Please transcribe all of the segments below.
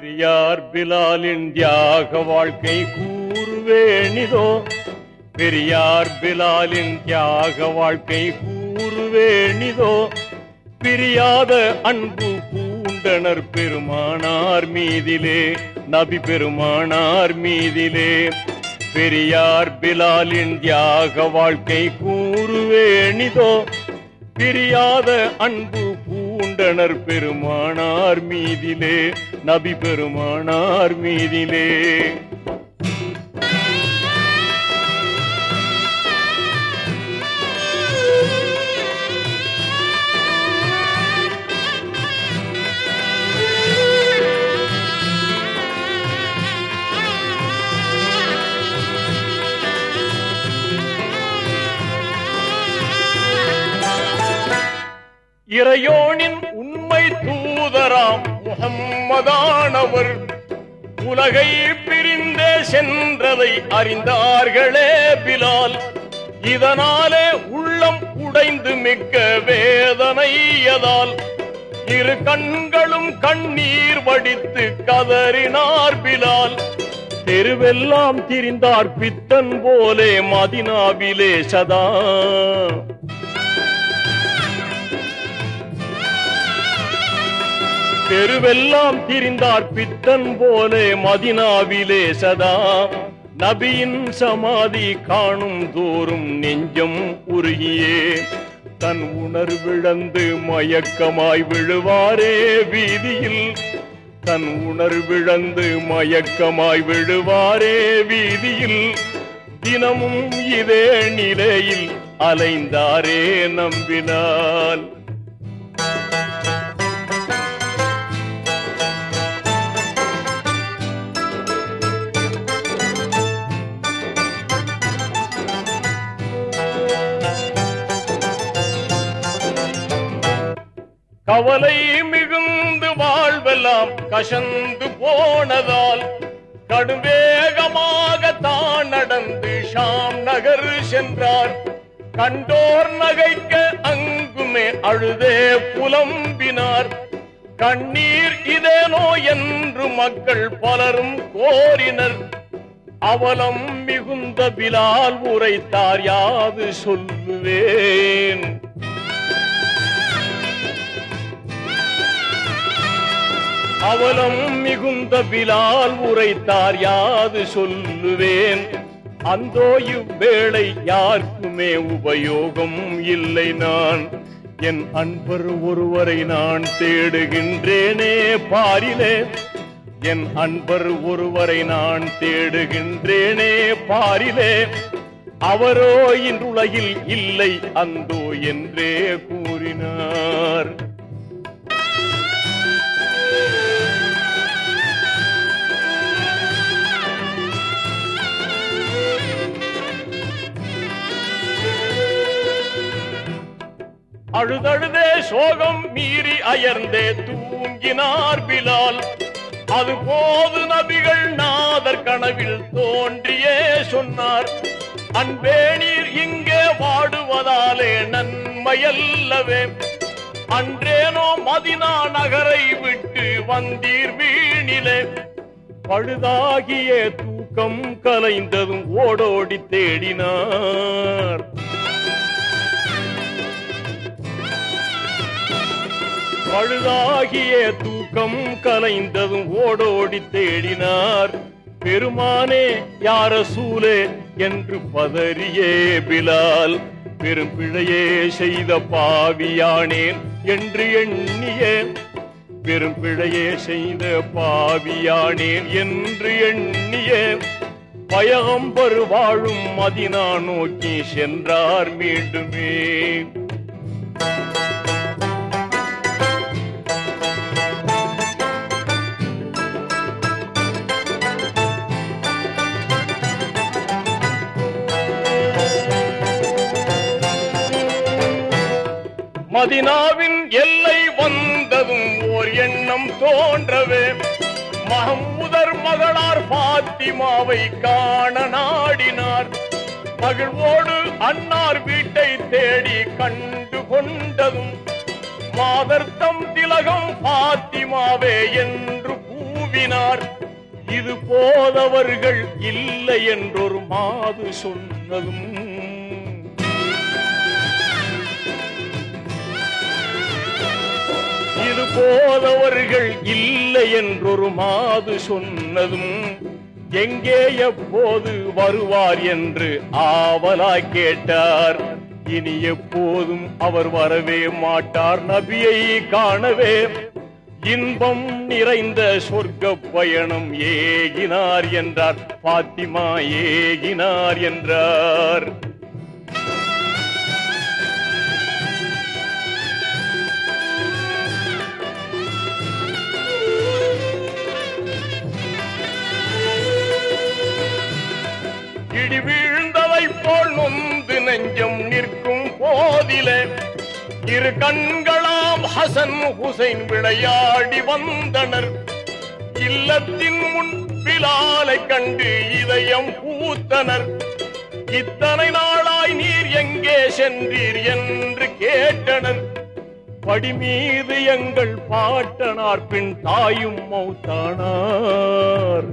பெரியார் பிலாலின் தியாக வாழ்க்கை கூறுவேணிதோ பெரியார் பிலாலின் தியாக வாழ்க்கை கூறுவேணிதோ பிரியாத அன்பு பூண்டனர் பெருமானார் மீதிலே நபி பெருமானார் மீதிலே. பெரியார் பிலாலின் தியாக வாழ்க்கை கூறுவேணிதோ பிரியாத அன்பு உண்டனர் பெருமானார் மீதிலே நபி பெருமானார் மீதிலே. இறையோனின் உண்மை தூதராம் முகம்மதானவர். உலகை பிரிந்தே சென்றதை அறிந்தார்களே பிலால். இதனாலே உள்ளம் உடைந்து மிக்க வேதனையதால் இரு கண்களும் கண்ணீர் வடித்து கதறினார் பிலால். தெருவெல்லாம் திரிந்தார் பித்தன் போலே மதினாவிலே சதா. தெருவெல்லாம் திரிந்தார் பித்தன் போலே மதினாவிலே சதா. நபியின் சமாதி காணும் தோறும் நெஞ்சம் உருகியே. தன் உணர்விழந்து மயக்கமாய் விழுவாரே வீதியில். தன் உணர்விழந்து மயக்கமாய் விழுவாரே வீதியில். தினமும் இதே நிலையில் அலைந்தாரே நம்பினான் கவலை மிகுந்து வாழ்வெல்லாம் கசந்து போனதால் கடுவேகமாக தான் நடந்து ஷாம் நகர் சென்றார். கண்டோர் நகைக்க அங்குமே அழுதே புலம்பினார். கண்ணீர் இதேனோ என்று மக்கள் பலரும் கோரினர். அவலம் மிகுந்த பிலால் உரைத்தார் யாது சொல்லுவேன்? அவலம் மிகுந்த பிலால் உரைத்தார் யாது சொல்லுவேன். அந்தோ இவ்வேளை யாருக்குமே உபயோகம் இல்லை நான். என் அன்பர் ஒருவரை நான் தேடுகின்றேனே பாரிலே. என் அன்பர் ஒருவரை நான் தேடுகின்றேனே பாரிலே. அவரோ இன்றுலகில் இல்லை அந்தோ என்றே கூறினார். அழுதழுதே சோகம் மீறி அயர்ந்தே தூங்கினார் பிலால். அது போது நபிகள் நாதர் கனவில் தோன்றியே சொன்னார் அன்பே நீர் இங்கே வாடுவதாலே நன்மையல்லவே. அன்றேனோ மதினா நகரை விட்டு வந்தீர் வீணிலே. பழுதாகிய தூக்கம் கலைந்ததும் ஓடோடி தேடினார். பழுதாகிய தூக்கம் கலைந்ததும் ஓடோடி தேடினார். பெருமானே யார சூலே என்று பதறியே பிலால். பெரும் பிழையே செய்த பாவியானேன் என்று எண்ணியே. பெரும் பிழையே செய்த பாவியானேன் என்று எண்ணியே. பயகம்பரு வாழும் மதினா நோக்கி சென்றார் மீண்டுமே. மதினாவின் எல்லை வந்ததும் ஓர் எண்ணம் தோன்றவே. மஹமுதர் மகளார் பாத்திமாவை காண நாடினார். மகிழ்வோடு அன்னார் வீட்டை தேடி கண்டு கொண்டதும் மாதர்த்தம் திலகம் பாத்திமாவே என்று கூவினார். இது போதவர்கள் இல்லை என்றொரு மாது சொன்னதும் போதவர்கள் இல்லை என்றொரு மாது சொன்னதும் எங்கே எப்போது வருவார் என்று ஆவலாய் கேட்டார். இனி எப்போதும் அவர் வரவே மாட்டார் நபியை காணவே. இன்பம் நிறைந்த சொர்க்க பயணம் ஏகினார் என்றார் பாத்திமா ஏகினார் என்றார். இரு கண்களாம் ஹசன் ஹுசைன் விளையாடி வந்தனர். இல்லத்தின் முன் பிலாலை கண்டு இதயம் பூத்தனர். இத்தனை நாளாய் நீர் எங்கே சென்றீர் என்று கேட்டனர். படிமீது எங்கள் பாட்டனார் பின் தாயும் மௌத்தானார்.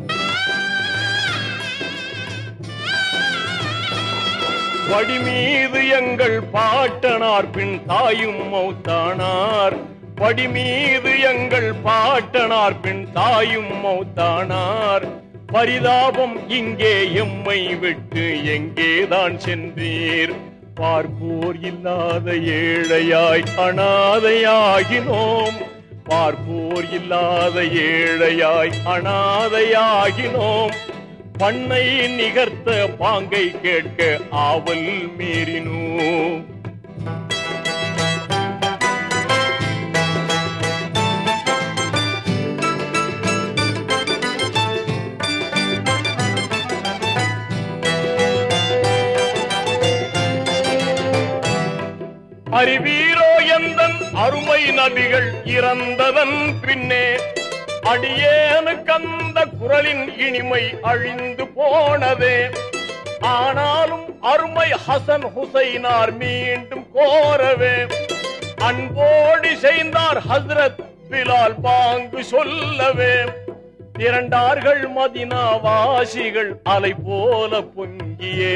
படிமீது எங்கள் பாட்டனார் பின் தாயும் மௌத்தானார். படிமீது எங்கள் பாட்டனார் பின் தாயும் மௌத்தானார். பரிதாபம் இங்கே எம்மை விட்டு எங்கேதான் சென்றீர்? பார்ப்போர் இல்லாத ஏழையாய் அனாதையாகினோம். பார்ப்போர் இல்லாத ஏழையாய் அனாதையாகினோம். பண்ணை நிகர்த்த பாங்கை கேட்க ஆவல் மீறினோம் அறிவீரோ எந்தன் அருமை நதிகள் இறந்ததன் பின்னே. அடியேனு கந்த குரலின் இனிமை அழிந்து போனதே. ஆனாலும் அருமை ஹசன் ஹுசைனார் மீண்டும் கோரவே. அன்போடி செய்தார் ஹஸ்ரத் பிலால் பாங்கு சொல்லவே. திரண்டார்கள் மதினா வாசிகள் அலை போல பொங்கியே.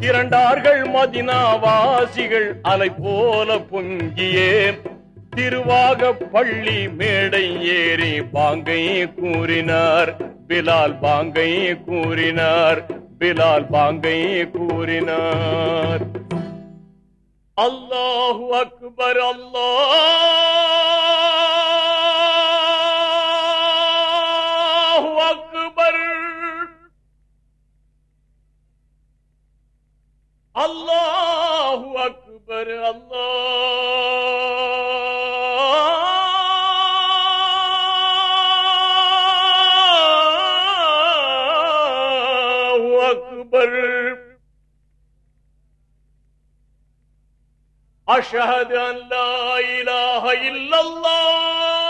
இரண்டார்கள் மதினாவாசிகள் அலை போல பொங்கியே. திருவாக பள்ளி மேடை ஏறி பாங்கை கூறினார். பிலால் பாங்கை கூறினார். பிலால் பாங்கை கூறினார். அல்லாஹு அக்பர் அல்லாஹு. அல்லாஹு அக்பர் அல்லாஹு அக்பர் அஷ்ஹது அன் லா இலாஹ இல்லல்லாஹ்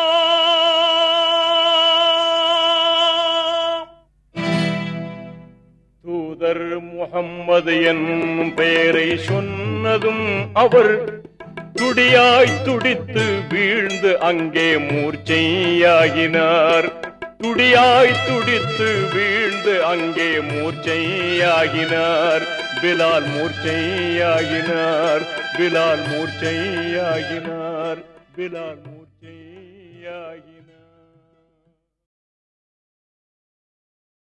தூதர் முகம்மது என்னும் பெயரை சொன்னதும் அவர் துடியாய் துடித்து வீழ்ந்து அங்கே மூர்ச்சையாகினார். துடியாய் துடித்து வீழ்ந்து அங்கே மூர்ச்சையாகினார். பிலால் மூர்ச்சையாகினார். பிலால் மூர்ச்சையாகினார். பிலால் மூர்ச்சையாகி